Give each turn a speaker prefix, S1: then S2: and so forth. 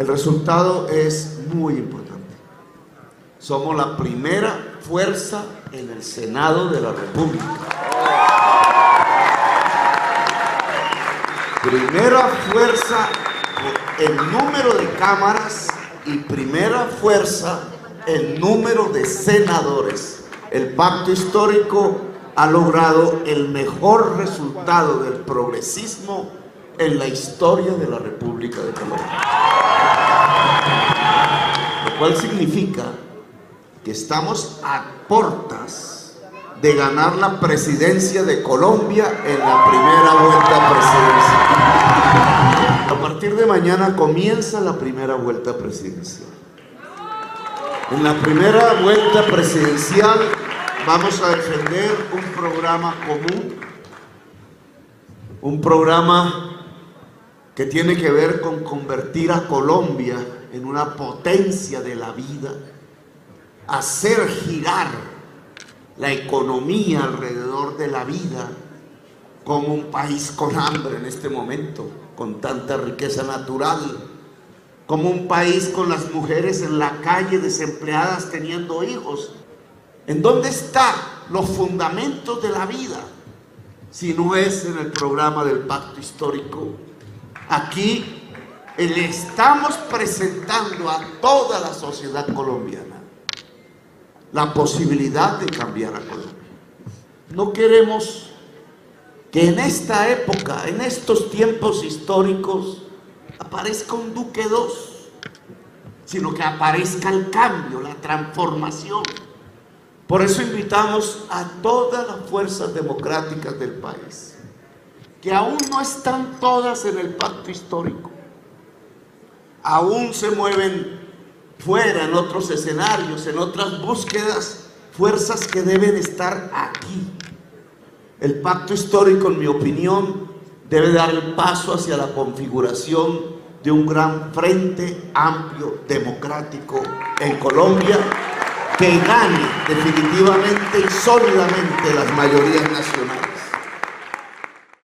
S1: El resultado es muy importante. Somos la primera fuerza en el Senado de la República. Primera fuerza en número de cámaras y primera fuerza en número de senadores. El pacto histórico ha logrado el mejor resultado del progresismo en la historia de la República de Colombia. Lo cual significa que estamos a portas de ganar la presidencia de Colombia en la primera vuelta presidencial. A partir de mañana comienza la primera vuelta presidencial. En la primera vuelta presidencial vamos a defender un programa común, un programa que tiene que ver con convertir a Colombia en una potencia de la vida, hacer girar la economía alrededor de la vida como un país con hambre en este momento, con tanta riqueza natural, como un país con las mujeres en la calle desempleadas teniendo hijos. ¿En dónde están los fundamentos de la vida? Si no es en el programa del pacto histórico Aquí le estamos presentando a toda la sociedad colombiana la posibilidad de cambiar a Colombia. No queremos que en esta época, en estos tiempos históricos, aparezca un Duque II, sino que aparezca el cambio, la transformación. Por eso invitamos a todas las fuerzas democráticas del país que aún no están todas en el pacto histórico. Aún se mueven fuera en otros escenarios, en otras búsquedas, fuerzas que deben estar aquí. El pacto histórico, en mi opinión, debe dar el paso hacia la configuración de un gran frente amplio, democrático en Colombia, que gane definitivamente y sólidamente las mayorías nacionales.